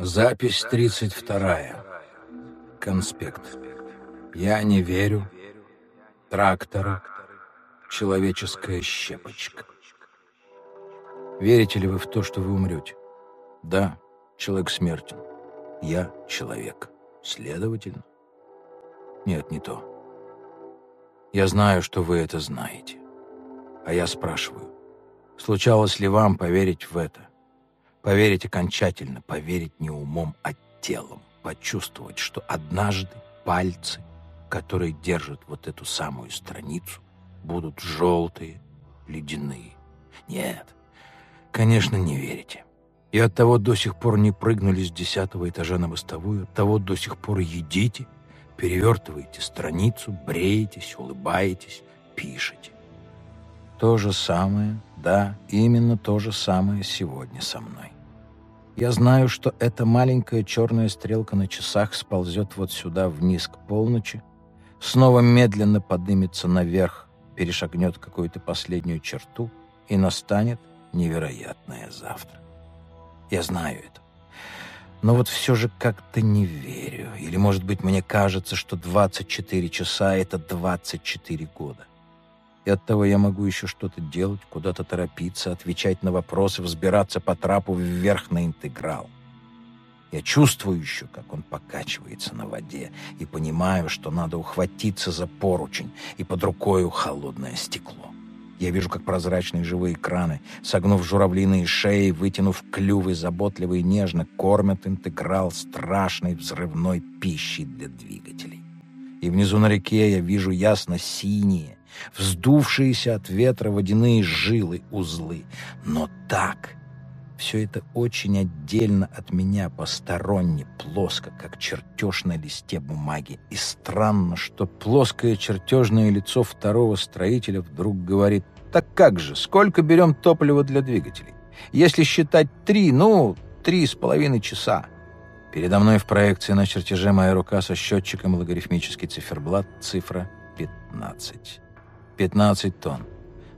Запись 32. Конспект. Я не верю. Трактора. Человеческая щепочка. Верите ли вы в то, что вы умрете? Да, человек смертен. Я человек. Следовательно. Нет, не то. Я знаю, что вы это знаете. А я спрашиваю, случалось ли вам поверить в это? Поверить окончательно, поверить не умом, а телом. Почувствовать, что однажды пальцы, которые держат вот эту самую страницу, будут желтые, ледяные. Нет, конечно, не верите. И от того до сих пор не прыгнули с десятого этажа на мостовую, от того до сих пор едите, перевертываете страницу, бреетесь, улыбаетесь, пишете. То же самое, да, именно то же самое сегодня со мной. Я знаю, что эта маленькая черная стрелка на часах сползет вот сюда вниз к полночи, снова медленно поднимется наверх, перешагнет какую-то последнюю черту, и настанет невероятное завтра. Я знаю это. Но вот все же как-то не верю. Или, может быть, мне кажется, что 24 часа — это 24 года и оттого я могу еще что-то делать, куда-то торопиться, отвечать на вопросы, взбираться по трапу вверх на интеграл. Я чувствую еще, как он покачивается на воде, и понимаю, что надо ухватиться за поручень, и под рукою холодное стекло. Я вижу, как прозрачные живые краны, согнув журавлиные шеи, вытянув клювы, заботливо и нежно кормят интеграл страшной взрывной пищей для двигателей. И внизу на реке я вижу ясно синие, вздувшиеся от ветра водяные жилы, узлы. Но так, все это очень отдельно от меня, посторонне, плоско, как чертеж на листе бумаги. И странно, что плоское чертежное лицо второго строителя вдруг говорит, «Так как же, сколько берем топлива для двигателей? Если считать три, ну, три с половиной часа». Передо мной в проекции на чертеже моя рука со счетчиком логарифмический циферблат, цифра 15. 15 тонн.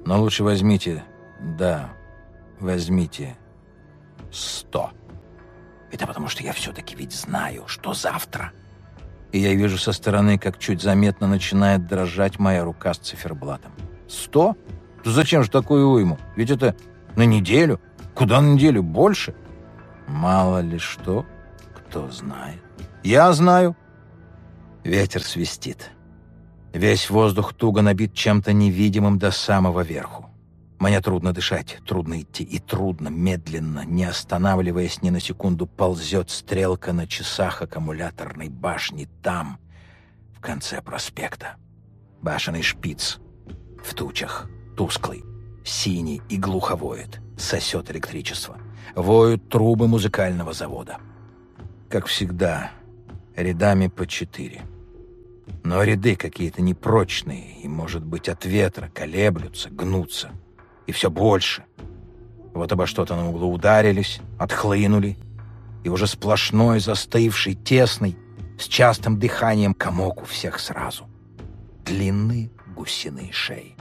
Но лучше возьмите, да, возьмите 100. Это потому, что я все-таки ведь знаю, что завтра. И я вижу со стороны, как чуть заметно начинает дрожать моя рука с циферблатом. Сто? Да зачем же такую уйму? Ведь это на неделю. Куда на неделю? Больше? Мало ли что, кто знает. Я знаю. Ветер свистит. Весь воздух туго набит чем-то невидимым до самого верху. Мне трудно дышать, трудно идти, и трудно, медленно, не останавливаясь ни на секунду, ползет стрелка на часах аккумуляторной башни там, в конце проспекта. Башенный шпиц в тучах, тусклый, синий и глухо воет, сосет электричество. Воют трубы музыкального завода. Как всегда, рядами по четыре. Но ряды какие-то непрочные, и, может быть, от ветра колеблются, гнутся. И все больше. Вот обо что-то на углу ударились, отхлынули, и уже сплошной, застывший, тесный, с частым дыханием комок у всех сразу. Длинные гусиные шеи.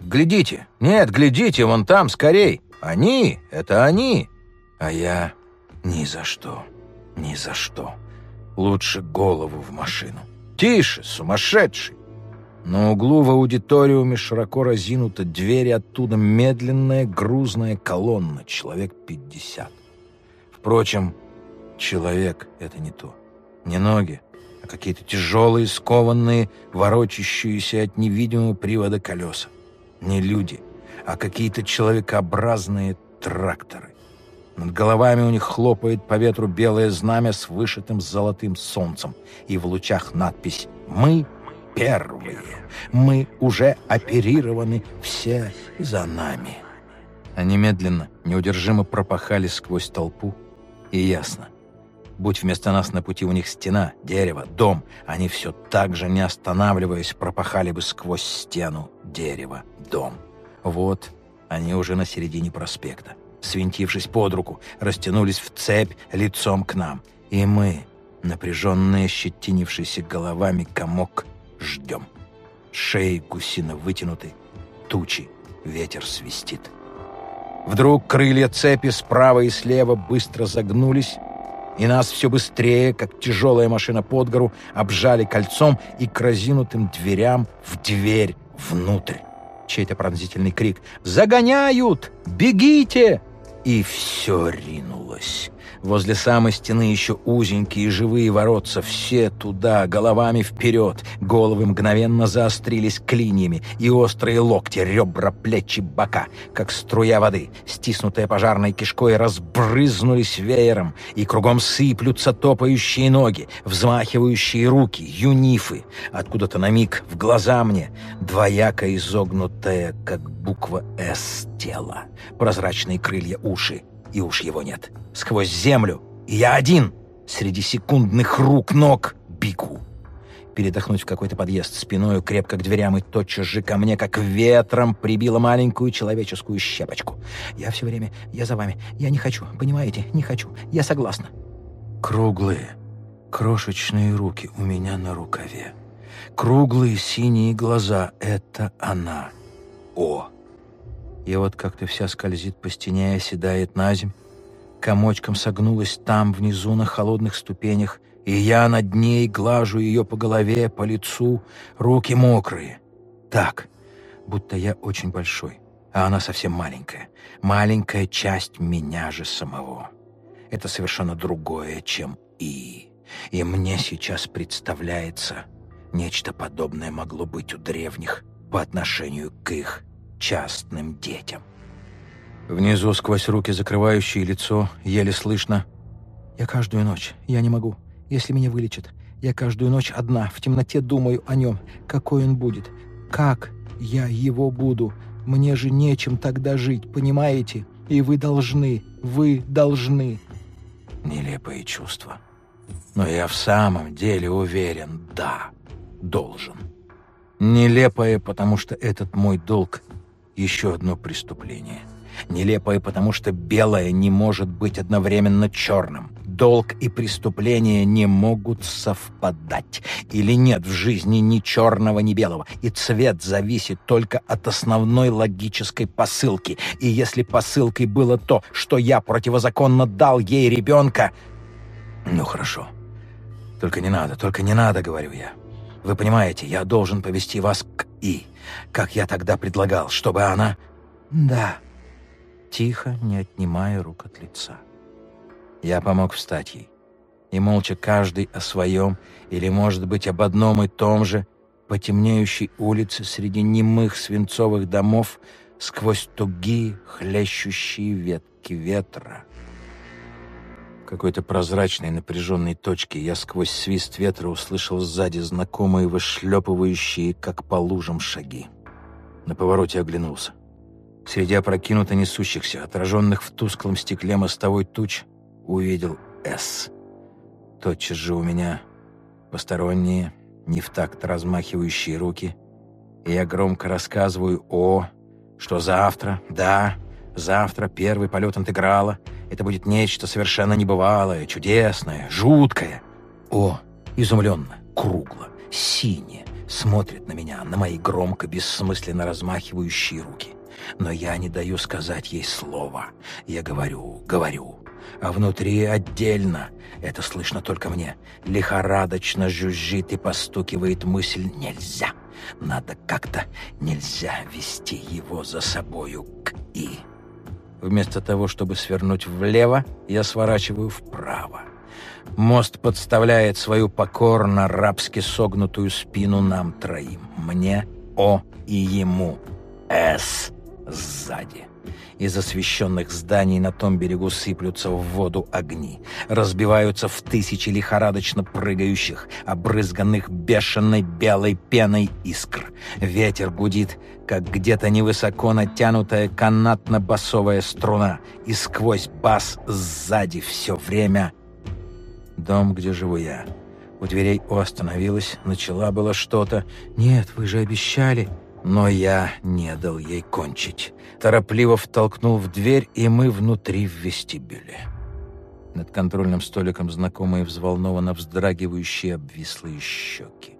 «Глядите! Нет, глядите, вон там, скорей! Они! Это они!» А я ни за что, ни за что. Лучше голову в машину. «Тише, сумасшедший!» На углу в аудиториуме широко разинута дверь, оттуда медленная грузная колонна, человек пятьдесят. Впрочем, человек — это не то. Не ноги, а какие-то тяжелые, скованные, ворочащиеся от невидимого привода колеса. Не люди, а какие-то человекообразные тракторы. Над головами у них хлопает по ветру белое знамя с вышитым золотым солнцем, и в лучах надпись «Мы первые, мы уже оперированы, все за нами». Они медленно, неудержимо пропахали сквозь толпу, и ясно. Будь вместо нас на пути у них стена, дерево, дом, они все так же, не останавливаясь, пропахали бы сквозь стену, дерево, дом. Вот они уже на середине проспекта свинтившись под руку, растянулись в цепь лицом к нам. И мы, напряженные, щетинившиеся головами, комок, ждем. Шеи гусино вытянуты, тучи, ветер свистит. Вдруг крылья цепи справа и слева быстро загнулись, и нас все быстрее, как тяжелая машина под гору, обжали кольцом и к разинутым дверям в дверь внутрь. Чей-то пронзительный крик «Загоняют! Бегите!» И все ринулось. Возле самой стены еще узенькие живые воротца, все туда, головами вперед. Головы мгновенно заострились клиньями, и острые локти, ребра, плечи, бока, как струя воды, стиснутая пожарной кишкой, разбрызнулись веером, и кругом сыплются топающие ноги, взмахивающие руки, юнифы. Откуда-то на миг в глаза мне двояко изогнутое, как буква «С» тело, прозрачные крылья уши, и уж его нет. Сквозь землю, и я один, среди секундных рук, ног, бегу. Передохнуть в какой-то подъезд спиною крепко к дверям и тотчас же ко мне, как ветром, прибила маленькую человеческую щепочку. Я все время, я за вами, я не хочу, понимаете, не хочу, я согласна. Круглые, крошечные руки у меня на рукаве. Круглые синие глаза — это она. О! И вот как-то вся скользит по стене и оседает на земь. Комочком согнулась там, внизу, на холодных ступенях, и я над ней глажу ее по голове, по лицу, руки мокрые. Так, будто я очень большой, а она совсем маленькая. Маленькая часть меня же самого. Это совершенно другое, чем «и». И мне сейчас представляется, нечто подобное могло быть у древних по отношению к их частным детям. Внизу, сквозь руки, закрывающие лицо, еле слышно. «Я каждую ночь, я не могу, если меня вылечат. Я каждую ночь одна, в темноте думаю о нем, какой он будет. Как я его буду? Мне же нечем тогда жить, понимаете? И вы должны, вы должны». Нелепые чувства. Но я в самом деле уверен, да, должен. Нелепое, потому что этот мой долг еще одно преступление. Нелепое, потому что белое не может быть одновременно черным. Долг и преступление не могут совпадать. Или нет в жизни ни черного, ни белого. И цвет зависит только от основной логической посылки. И если посылкой было то, что я противозаконно дал ей ребенка... Ну, хорошо. Только не надо, только не надо, говорю я. Вы понимаете, я должен повести вас к И, как я тогда предлагал, чтобы она... Да. Тихо, не отнимая рук от лица. Я помог встать ей. И молча каждый о своем, или, может быть, об одном и том же, по темнеющей улице среди немых свинцовых домов, сквозь тугие, хлещущие ветки ветра — какой-то прозрачной напряженной точке я сквозь свист ветра услышал сзади знакомые вышлепывающие, как по лужам, шаги. На повороте оглянулся. Среди опрокинуто несущихся, отраженных в тусклом стекле мостовой туч, увидел «С». Тотчас же у меня посторонние, не в такт размахивающие руки, и я громко рассказываю «О», что завтра, да, завтра первый полет интеграла — это будет нечто совершенно небывалое, чудесное, жуткое. О, изумленно, кругло, синее, смотрит на меня, на мои громко, бессмысленно размахивающие руки. Но я не даю сказать ей слова. Я говорю, говорю. А внутри отдельно, это слышно только мне, лихорадочно жужжит и постукивает мысль «нельзя». Надо как-то нельзя вести его за собою к «и». Вместо того, чтобы свернуть влево, я сворачиваю вправо. Мост подставляет свою покорно рабски согнутую спину нам троим. Мне, О и ему. С сзади. Из освещенных зданий на том берегу сыплются в воду огни, разбиваются в тысячи лихорадочно прыгающих, обрызганных бешеной белой пеной искр. Ветер гудит, как где-то невысоко натянутая канатно-басовая струна, и сквозь бас сзади все время дом, где живу я. У дверей остановилась, начала было что-то. «Нет, вы же обещали...» Но я не дал ей кончить. Торопливо втолкнул в дверь, и мы внутри в вестибюле. Над контрольным столиком знакомые взволнованно вздрагивающие обвислые щеки.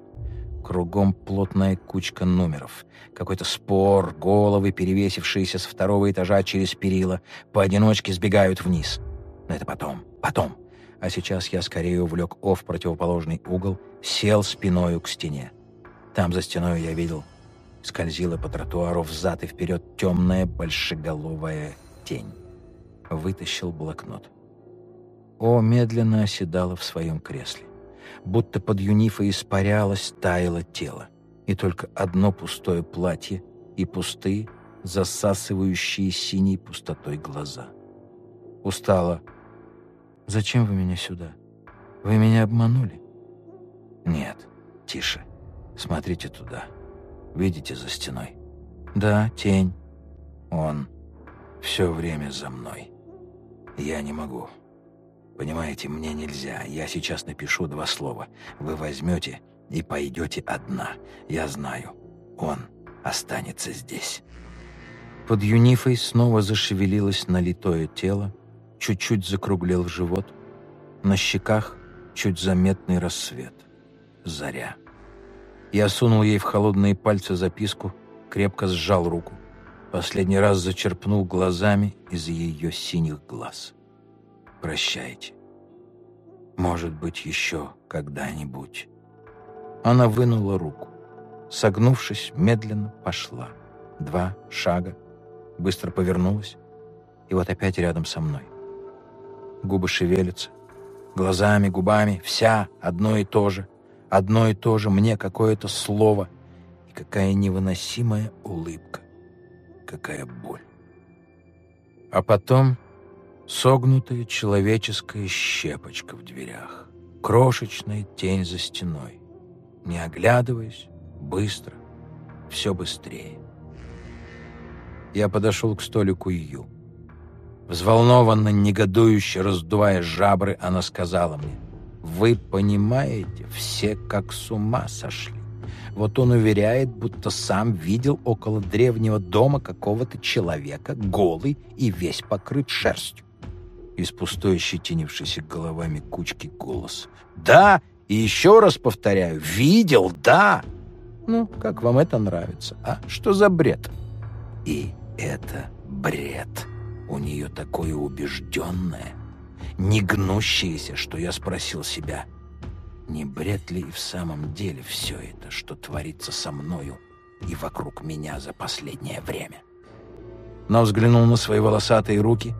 Кругом плотная кучка номеров. Какой-то спор, головы, перевесившиеся с второго этажа через перила, поодиночке сбегают вниз. Но это потом, потом. А сейчас я скорее увлек О в противоположный угол, сел спиною к стене. Там за стеной я видел, скользила по тротуару взад и вперед темная большеголовая тень. Вытащил блокнот. О медленно оседала в своем кресле. Будто под юнифой испарялось, таяло тело. И только одно пустое платье и пустые, засасывающие синей пустотой глаза. Устала. «Зачем вы меня сюда? Вы меня обманули?» «Нет, тише. Смотрите туда. Видите за стеной?» «Да, тень. Он все время за мной. Я не могу. Понимаете, мне нельзя. Я сейчас напишу два слова. Вы возьмете и пойдете одна. Я знаю. Он останется здесь». Под юнифой снова зашевелилось налитое тело, чуть-чуть закруглел живот. На щеках чуть заметный рассвет. Заря. Я сунул ей в холодные пальцы записку, крепко сжал руку. Последний раз зачерпнул глазами из ее синих глаз. «Прощайте. Может быть, еще когда-нибудь». Она вынула руку. Согнувшись, медленно пошла. Два шага, быстро повернулась, и вот опять рядом со мной. Губы шевелятся, глазами, губами, вся одно и то же, одно и то же мне какое-то слово и какая невыносимая улыбка, какая боль. А потом согнутая человеческая щепочка в дверях, крошечная тень за стеной, не оглядываясь, быстро, все быстрее. Я подошел к столику Ю. Взволнованно, негодующе раздувая жабры, она сказала мне, «Вы понимаете, все как с ума сошли. Вот он уверяет, будто сам видел около древнего дома какого-то человека, голый и весь покрыт шерстью». Из пустой щетинившейся головами кучки голос. «Да, и еще раз повторяю, видел, да!» «Ну, как вам это нравится, а? Что за бред?» «И это бред. У нее такое убежденное, не гнущееся, что я спросил себя, не бред ли и в самом деле все это, что творится со мною и вокруг меня за последнее время? Но взглянул на свои волосатые руки,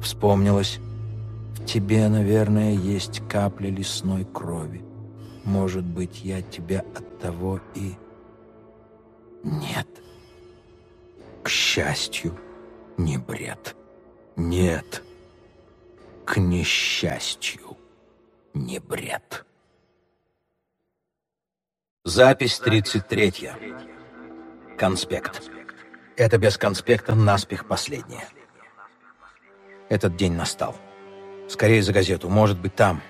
вспомнилось, в тебе, наверное, есть капля лесной крови. Может быть, я тебя от того и... Нет. К счастью, не бред. Нет. К несчастью, не бред. Запись 33. Конспект. Это без конспекта наспех последнее. Этот день настал. Скорее за газету, может быть, там.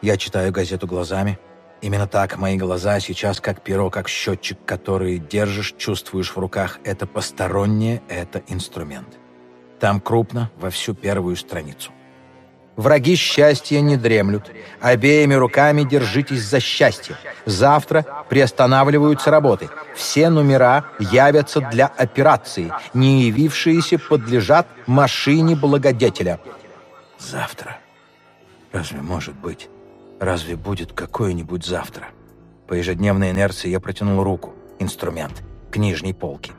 Я читаю газету глазами — Именно так мои глаза сейчас как перо, как счетчик, который держишь, чувствуешь в руках. Это постороннее, это инструмент. Там крупно, во всю первую страницу. Враги счастья не дремлют. Обеими руками держитесь за счастье. Завтра приостанавливаются работы. Все номера явятся для операции. Не явившиеся подлежат машине благодетеля. Завтра. Разве может быть? Разве будет какое-нибудь завтра? По ежедневной инерции я протянул руку, инструмент, к нижней полке.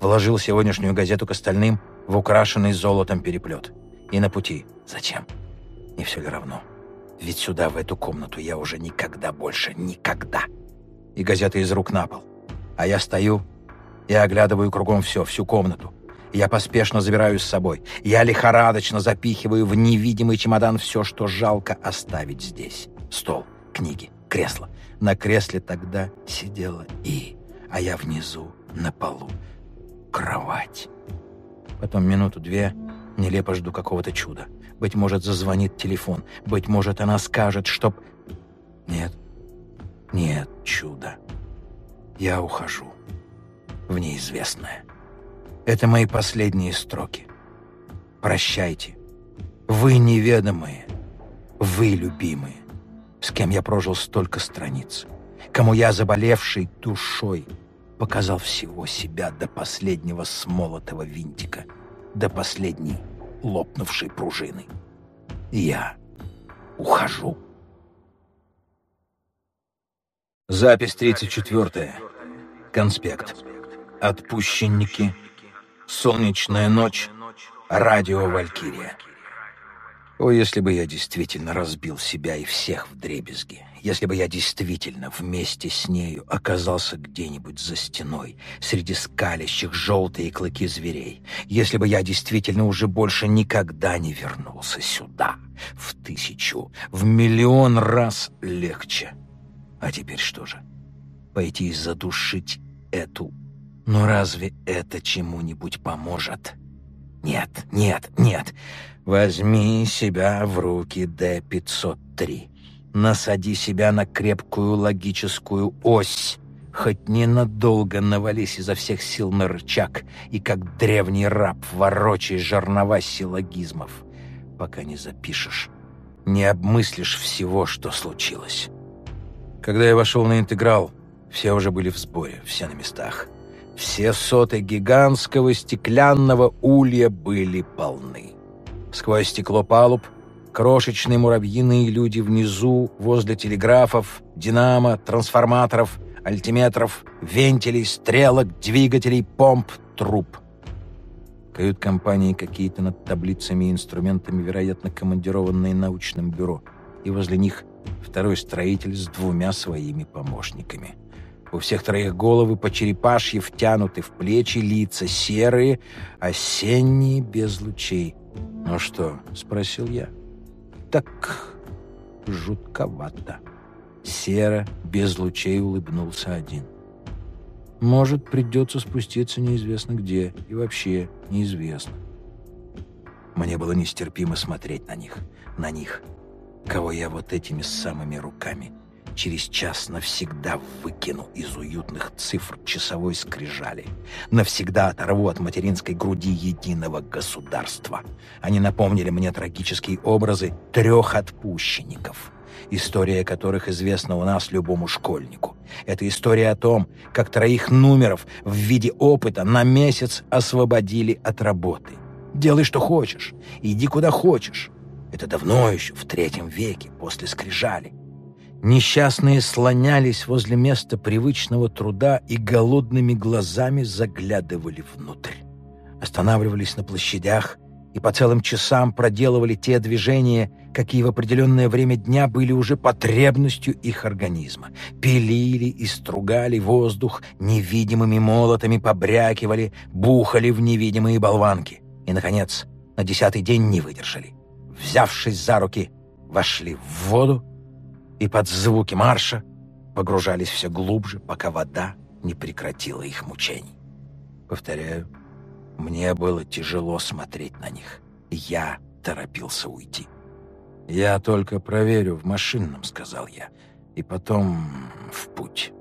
Вложил сегодняшнюю газету к остальным в украшенный золотом переплет. И на пути. Зачем? Не все ли равно? Ведь сюда, в эту комнату, я уже никогда больше, никогда. И газета из рук на пол. А я стою и оглядываю кругом все, всю комнату. Я поспешно забираю с собой. Я лихорадочно запихиваю в невидимый чемодан все, что жалко оставить здесь. Стол, книги, кресло. На кресле тогда сидела И, а я внизу, на полу. Кровать. Потом минуту-две нелепо жду какого-то чуда. Быть может, зазвонит телефон. Быть может, она скажет, чтоб... Нет, нет чуда. Я ухожу в неизвестное. Это мои последние строки. Прощайте. Вы неведомые. Вы любимые. С кем я прожил столько страниц. Кому я, заболевший душой, показал всего себя до последнего смолотого винтика, до последней лопнувшей пружины. Я ухожу. Запись 34. Конспект. Отпущенники. Солнечная ночь. Радио «Валькирия». О, если бы я действительно разбил себя и всех в дребезги, если бы я действительно вместе с нею оказался где-нибудь за стеной, среди скалящих желтые клыки зверей, если бы я действительно уже больше никогда не вернулся сюда, в тысячу, в миллион раз легче. А теперь что же? Пойти и задушить эту... Но разве это чему-нибудь поможет? Нет, нет, нет. Возьми себя в руки, Д-503. Насади себя на крепкую логическую ось. Хоть ненадолго навались изо всех сил на рычаг и как древний раб ворочай жернова силлогизмов, пока не запишешь, не обмыслишь всего, что случилось. Когда я вошел на интеграл, все уже были в сборе, все на местах. Все соты гигантского стеклянного улья были полны. Сквозь стекло палуб Крошечные муравьиные люди внизу, возле телеграфов, динамо, трансформаторов, альтиметров, вентилей, стрелок, двигателей, помп, труб. Кают-компании какие-то над таблицами и инструментами, вероятно, командированные научным бюро. И возле них второй строитель с двумя своими помощниками. У всех троих головы по черепашьи втянуты в плечи, лица серые, осенние, без лучей. «Ну что?» — спросил я так жутковато. Серо, без лучей улыбнулся один. Может, придется спуститься неизвестно где, и вообще неизвестно. Мне было нестерпимо смотреть на них, на них, кого я вот этими самыми руками через час навсегда выкину из уютных цифр часовой скрижали. Навсегда оторву от материнской груди единого государства. Они напомнили мне трагические образы трех отпущенников, история которых известна у нас любому школьнику. Это история о том, как троих номеров в виде опыта на месяц освободили от работы. Делай, что хочешь, иди куда хочешь. Это давно еще, в третьем веке, после скрижали. Несчастные слонялись возле места привычного труда и голодными глазами заглядывали внутрь. Останавливались на площадях и по целым часам проделывали те движения, какие в определенное время дня были уже потребностью их организма. Пилили и стругали воздух, невидимыми молотами побрякивали, бухали в невидимые болванки. И, наконец, на десятый день не выдержали. Взявшись за руки, вошли в воду и под звуки марша погружались все глубже, пока вода не прекратила их мучений. Повторяю, мне было тяжело смотреть на них. Я торопился уйти. «Я только проверю в машинном», — сказал я, — «и потом в путь».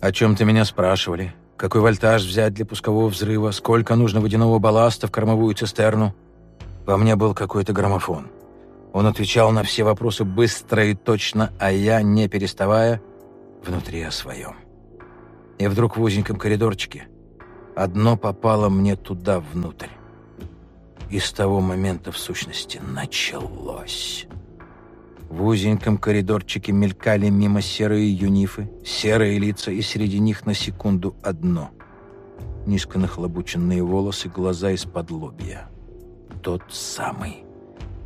«О чем ты меня спрашивали? Какой вольтаж взять для пускового взрыва? Сколько нужно водяного балласта в кормовую цистерну?» Во мне был какой-то граммофон. Он отвечал на все вопросы быстро и точно, а я, не переставая, внутри о своем. И вдруг в узеньком коридорчике одно попало мне туда внутрь. И с того момента, в сущности, началось. В узеньком коридорчике мелькали мимо серые юнифы, серые лица, и среди них на секунду одно. Низко нахлобученные волосы, глаза из-под лобья. Тот самый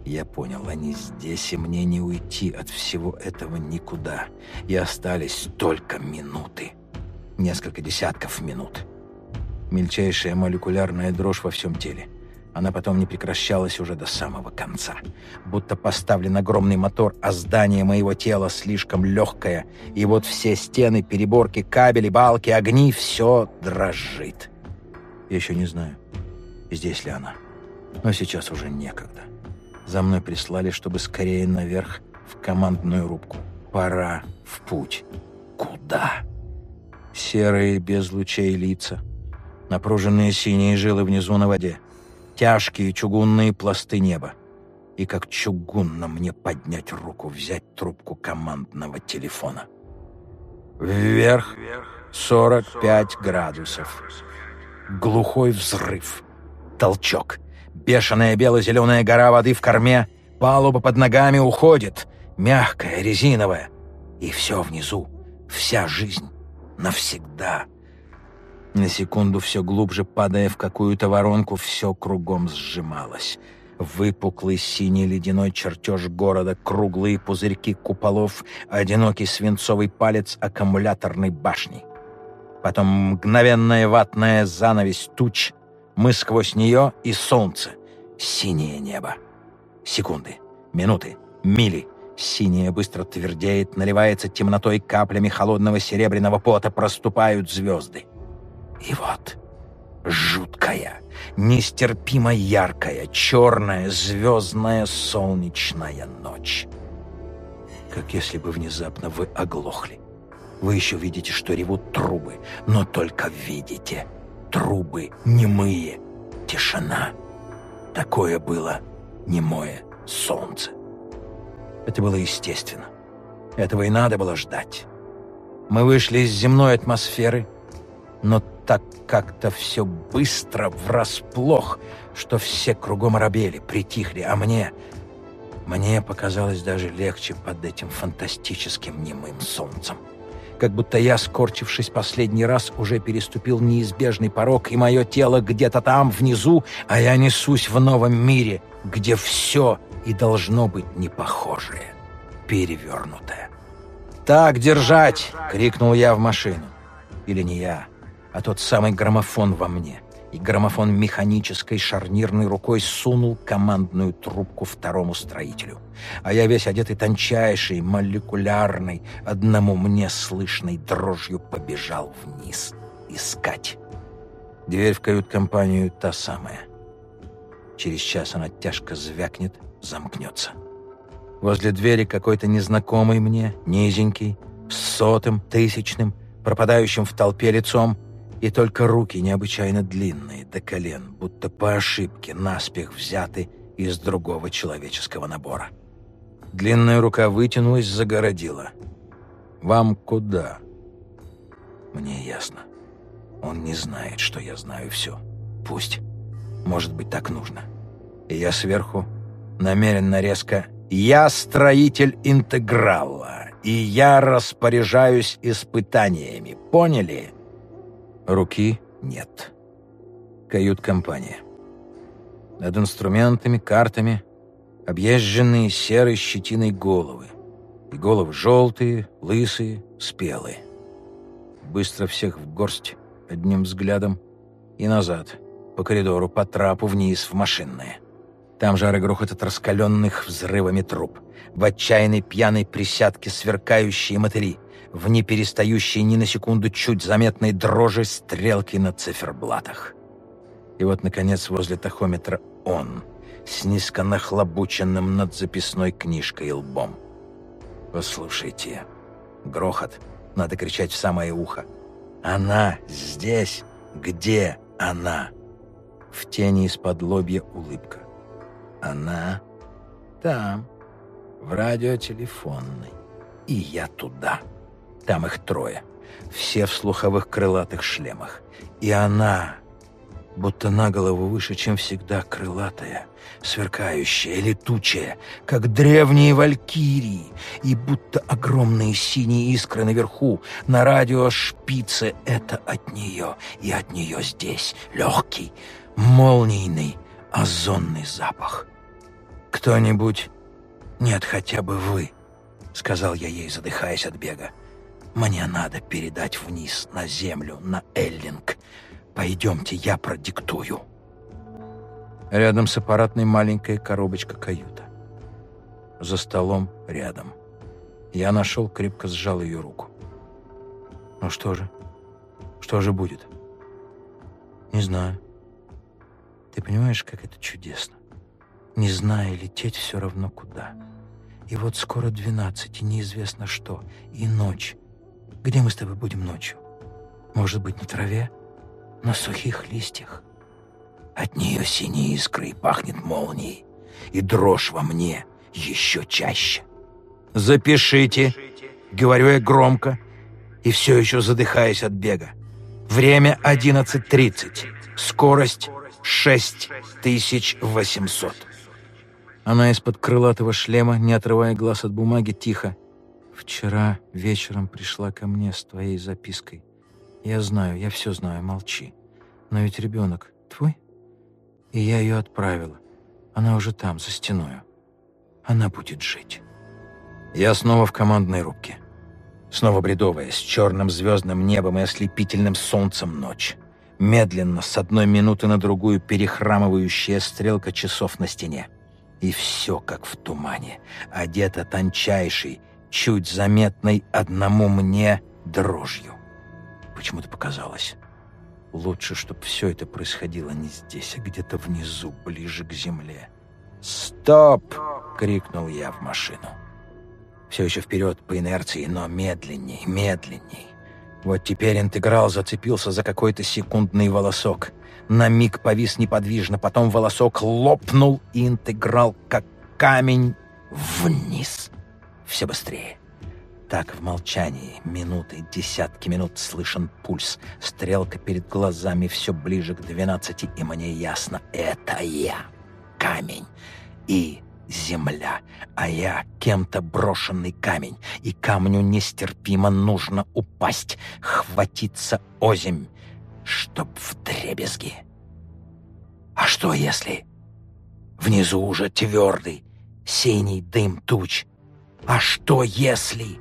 я понял, они здесь, и мне не уйти от всего этого никуда. И остались только минуты. Несколько десятков минут. Мельчайшая молекулярная дрожь во всем теле. Она потом не прекращалась уже до самого конца. Будто поставлен огромный мотор, а здание моего тела слишком легкое. И вот все стены, переборки, кабели, балки, огни — все дрожит. Я еще не знаю, здесь ли она. Но сейчас уже некогда. За мной прислали, чтобы скорее наверх в командную рубку. Пора в путь. Куда? Серые, без лучей лица. Напруженные синие жилы внизу на воде. Тяжкие чугунные пласты неба. И как чугунно мне поднять руку, взять трубку командного телефона. Вверх 45 градусов. Глухой взрыв. Толчок. Бешеная бело-зеленая гора воды в корме, палуба под ногами уходит. мягкое, резиновое. И все внизу, вся жизнь, навсегда. На секунду все глубже падая в какую-то воронку, все кругом сжималось. Выпуклый синий ледяной чертеж города, круглые пузырьки куполов, одинокий свинцовый палец аккумуляторной башни. Потом мгновенная ватная занавесь туч, мы сквозь нее и солнце, синее небо. Секунды, минуты, мили. Синее быстро твердеет, наливается темнотой каплями холодного серебряного пота, проступают звезды. И вот жуткая, нестерпимо яркая, черная, звездная, солнечная ночь. Как если бы внезапно вы оглохли. Вы еще видите, что ревут трубы, но только видите. Трубы немые, тишина. Такое было немое солнце. Это было естественно. Этого и надо было ждать. Мы вышли из земной атмосферы, но так как-то все быстро, врасплох, что все кругом оробели, притихли, а мне... Мне показалось даже легче под этим фантастическим немым солнцем. Как будто я, скорчившись последний раз, уже переступил неизбежный порог, и мое тело где-то там, внизу, а я несусь в новом мире, где все и должно быть непохожее, перевернутое. «Так держать!» — крикнул я в машину. Или не я, а тот самый граммофон во мне. И граммофон механической шарнирной рукой сунул командную трубку второму строителю. А я весь одетый тончайший, молекулярный, одному мне слышной дрожью побежал вниз. Искать. Дверь в кают-компанию та самая. Через час она тяжко звякнет, замкнется. Возле двери какой-то незнакомый мне, низенький, с сотым, тысячным, пропадающим в толпе лицом, и только руки необычайно длинные, до колен, будто по ошибке наспех взяты из другого человеческого набора. Длинная рука вытянулась, загородила. «Вам куда?» «Мне ясно. Он не знает, что я знаю все. Пусть. Может быть, так нужно. И я сверху, намеренно резко, «Я строитель интеграла, и я распоряжаюсь испытаниями. Поняли?» Руки нет. Кают-компания. Над инструментами, картами объезженные серой щетиной головы. И головы желтые, лысые, спелые. Быстро всех в горсть, одним взглядом, и назад, по коридору, по трапу вниз в машинное. Там жары грохот от раскаленных взрывами труб. В отчаянной пьяной присядке сверкающие мотыли в неперестающей ни на секунду чуть заметной дрожи стрелки на циферблатах. И вот, наконец, возле тахометра он, с низко нахлобученным над записной книжкой лбом. «Послушайте, грохот, надо кричать в самое ухо. Она здесь? Где она?» В тени из-под лобья улыбка. «Она там, в радиотелефонной, и я туда». Там их трое. Все в слуховых крылатых шлемах. И она, будто на голову выше, чем всегда, крылатая, сверкающая, летучая, как древние валькирии, и будто огромные синие искры наверху, на радио шпице — это от нее, и от нее здесь легкий, молнийный, озонный запах. «Кто-нибудь? Нет, хотя бы вы», — сказал я ей, задыхаясь от бега. Мне надо передать вниз, на землю, на Эллинг. Пойдемте, я продиктую». Рядом с аппаратной маленькая коробочка-каюта. За столом рядом. Я нашел, крепко сжал ее руку. «Ну что же? Что же будет?» «Не знаю. Ты понимаешь, как это чудесно? Не зная, лететь все равно куда. И вот скоро двенадцать, и неизвестно что, и ночь, где мы с тобой будем ночью? Может быть, на траве? На сухих листьях? От нее синие искры и пахнет молнией. И дрожь во мне еще чаще. «Запишите», — говорю я громко, и все еще задыхаясь от бега. Время 11.30. Скорость 6800. Она из-под крылатого шлема, не отрывая глаз от бумаги, тихо. «Вчера вечером пришла ко мне с твоей запиской. Я знаю, я все знаю, молчи. Но ведь ребенок твой? И я ее отправила. Она уже там, за стеною. Она будет жить». Я снова в командной рубке. Снова бредовая, с черным звездным небом и ослепительным солнцем ночь. Медленно, с одной минуты на другую, перехрамывающая стрелка часов на стене. И все как в тумане, одето тончайшей, чуть заметной одному мне дрожью. Почему-то показалось. Лучше, чтобы все это происходило не здесь, а где-то внизу, ближе к земле. «Стоп!» — крикнул я в машину. Все еще вперед по инерции, но медленней, медленней. Вот теперь интеграл зацепился за какой-то секундный волосок — на миг повис неподвижно, потом волосок лопнул, и интеграл, как камень, вниз. Все быстрее. Так в молчании минуты, десятки минут слышен пульс. Стрелка перед глазами все ближе к двенадцати, и мне ясно — это я, камень. И земля, а я кем-то брошенный камень, и камню нестерпимо нужно упасть, хватиться озимь, чтоб в дребезги. А что если... Внизу уже твердый, синий дым туч. А что если...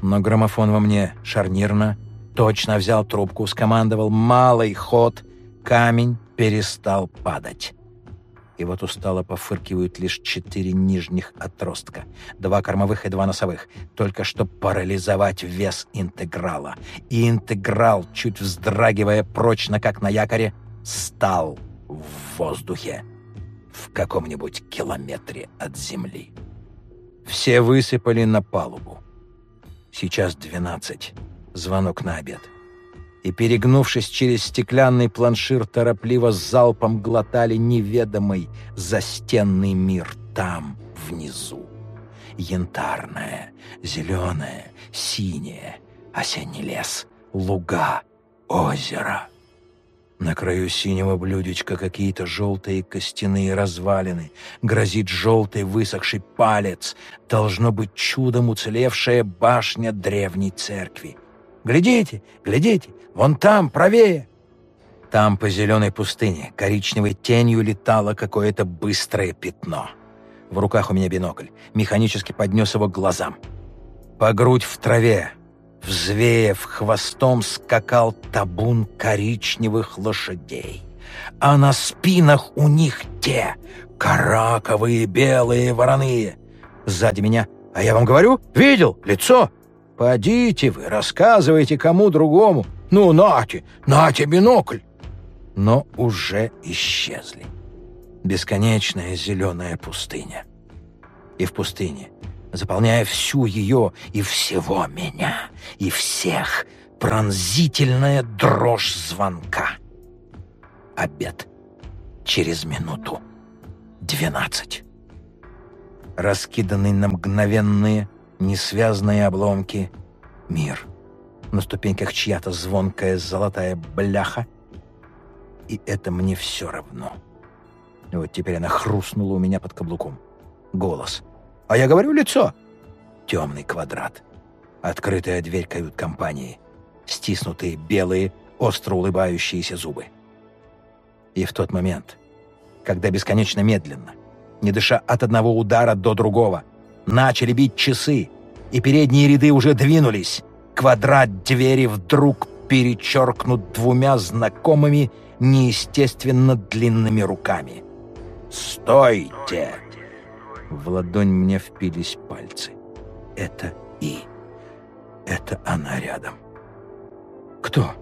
Но граммофон во мне шарнирно, точно взял трубку, скомандовал «малый ход», камень перестал падать. И вот устало пофыркивают лишь четыре нижних отростка, два кормовых и два носовых, только чтобы парализовать вес интеграла. И интеграл, чуть вздрагивая прочно, как на якоре, стал в воздухе в каком-нибудь километре от земли. Все высыпали на палубу. Сейчас двенадцать. Звонок на обед и, перегнувшись через стеклянный планшир, торопливо с залпом глотали неведомый застенный мир там, внизу. Янтарное, зеленое, синее, осенний лес, луга, озеро. На краю синего блюдечка какие-то желтые костяные развалины. Грозит желтый высохший палец. Должно быть чудом уцелевшая башня древней церкви. «Глядите, глядите, Вон там, правее!» Там по зеленой пустыне коричневой тенью летало какое-то быстрое пятно. В руках у меня бинокль. Механически поднес его к глазам. По грудь в траве, взвеяв хвостом, скакал табун коричневых лошадей. А на спинах у них те, караковые белые вороные. Сзади меня, а я вам говорю, видел лицо? Подите вы, рассказывайте кому другому. «Ну, нате, нате бинокль!» Но уже исчезли. Бесконечная зеленая пустыня. И в пустыне, заполняя всю ее и всего меня, и всех, пронзительная дрожь звонка. Обед через минуту. Двенадцать. Раскиданный на мгновенные, несвязные обломки мир — на ступеньках чья-то звонкая золотая бляха. И это мне все равно. Вот теперь она хрустнула у меня под каблуком. Голос. «А я говорю лицо!» Темный квадрат. Открытая дверь кают-компании. Стиснутые белые, остро улыбающиеся зубы. И в тот момент, когда бесконечно медленно, не дыша от одного удара до другого, начали бить часы, и передние ряды уже двинулись, Квадрат двери вдруг перечеркнут двумя знакомыми, неестественно длинными руками. «Стойте!» В ладонь мне впились пальцы. Это И. Это она рядом. «Кто?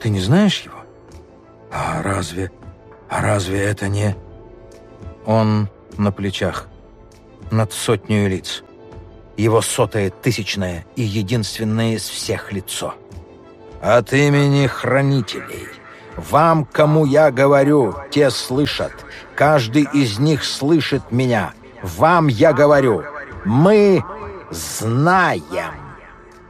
Ты не знаешь его?» «А разве... А разве это не...» Он на плечах, над сотней лиц его сотое, тысячное и единственное из всех лицо. «От имени хранителей, вам, кому я говорю, те слышат, каждый из них слышит меня, вам я говорю, мы знаем.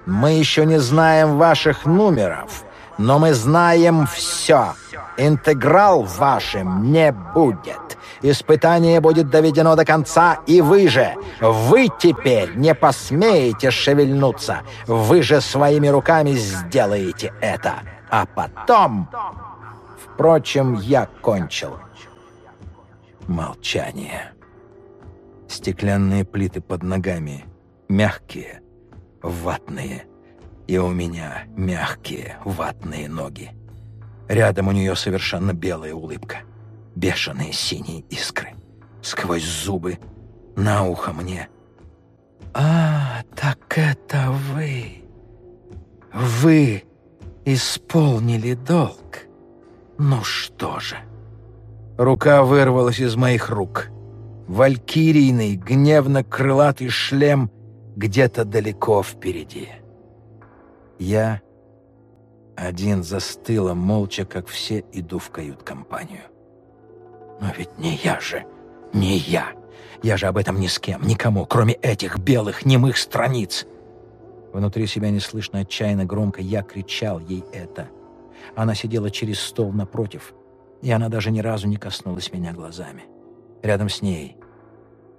Мы еще не знаем ваших номеров, но мы знаем все. Интеграл вашим не будет. Испытание будет доведено до конца, и вы же, вы теперь не посмеете шевельнуться. Вы же своими руками сделаете это. А потом... Впрочем, я кончил. Молчание. Стеклянные плиты под ногами. Мягкие, ватные. И у меня мягкие, ватные ноги. Рядом у нее совершенно белая улыбка. Бешеные синие искры. Сквозь зубы, на ухо мне. «А, так это вы! Вы исполнили долг! Ну что же!» Рука вырвалась из моих рук. Валькирийный, гневно-крылатый шлем где-то далеко впереди. Я один застыла, молча, как все, иду в кают-компанию. Но ведь не я же, не я. Я же об этом ни с кем, никому, кроме этих белых немых страниц. Внутри себя неслышно, отчаянно, громко я кричал ей это. Она сидела через стол напротив, и она даже ни разу не коснулась меня глазами. Рядом с ней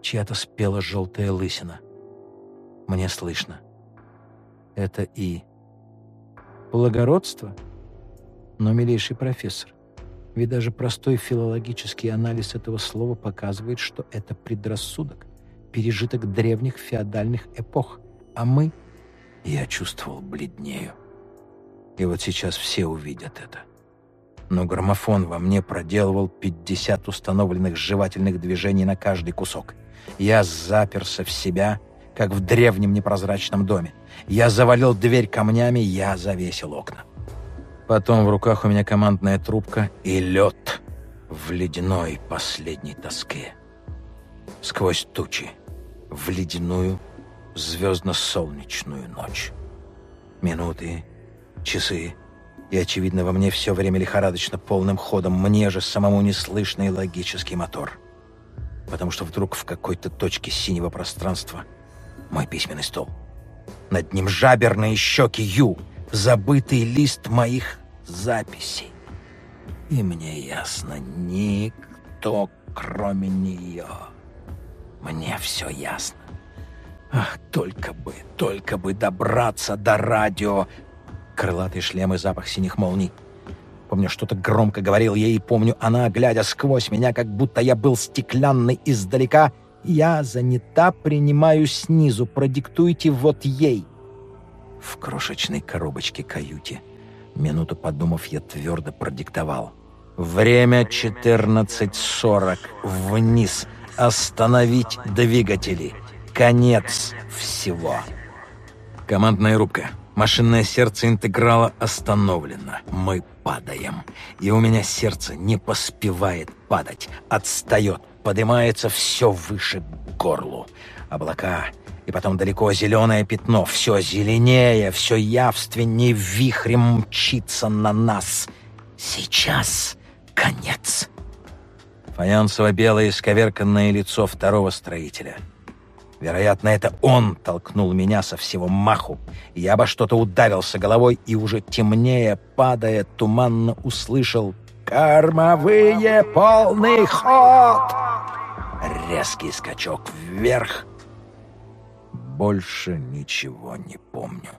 чья-то спела желтая лысина. Мне слышно. Это и Благородство? Но, милейший профессор, ведь даже простой филологический анализ этого слова показывает, что это предрассудок, пережиток древних феодальных эпох. А мы... Я чувствовал бледнею. И вот сейчас все увидят это. Но граммофон во мне проделывал 50 установленных жевательных движений на каждый кусок. Я заперся в себя как в древнем непрозрачном доме. Я завалил дверь камнями, я завесил окна. Потом в руках у меня командная трубка и лед в ледяной последней тоске. Сквозь тучи, в ледяную звездно-солнечную ночь. Минуты, часы, и, очевидно, во мне все время лихорадочно полным ходом, мне же самому неслышный логический мотор. Потому что вдруг в какой-то точке синего пространства мой письменный стол. Над ним жаберные щеки Ю, забытый лист моих записей. И мне ясно, никто, кроме нее. Мне все ясно. Ах, только бы, только бы добраться до радио. Крылатый шлем и запах синих молний. Помню, что-то громко говорил ей, и помню, она, глядя сквозь меня, как будто я был стеклянный издалека — я занята, принимаю снизу, продиктуйте вот ей. В крошечной коробочке каюте. Минуту подумав, я твердо продиктовал. Время 14.40. Вниз. Остановить двигатели. Конец всего. Командная рубка. Машинное сердце интеграла остановлено. Мы падаем. И у меня сердце не поспевает падать. Отстает поднимается все выше к горлу. Облака, и потом далеко зеленое пятно, все зеленее, все явственнее вихрем мчится на нас. Сейчас конец. Фаянсово-белое исковерканное лицо второго строителя. Вероятно, это он толкнул меня со всего маху. Я обо что-то ударился головой и уже темнее, падая, туманно услышал «Кормовые полный ход!» Резкий скачок вверх. Больше ничего не помню.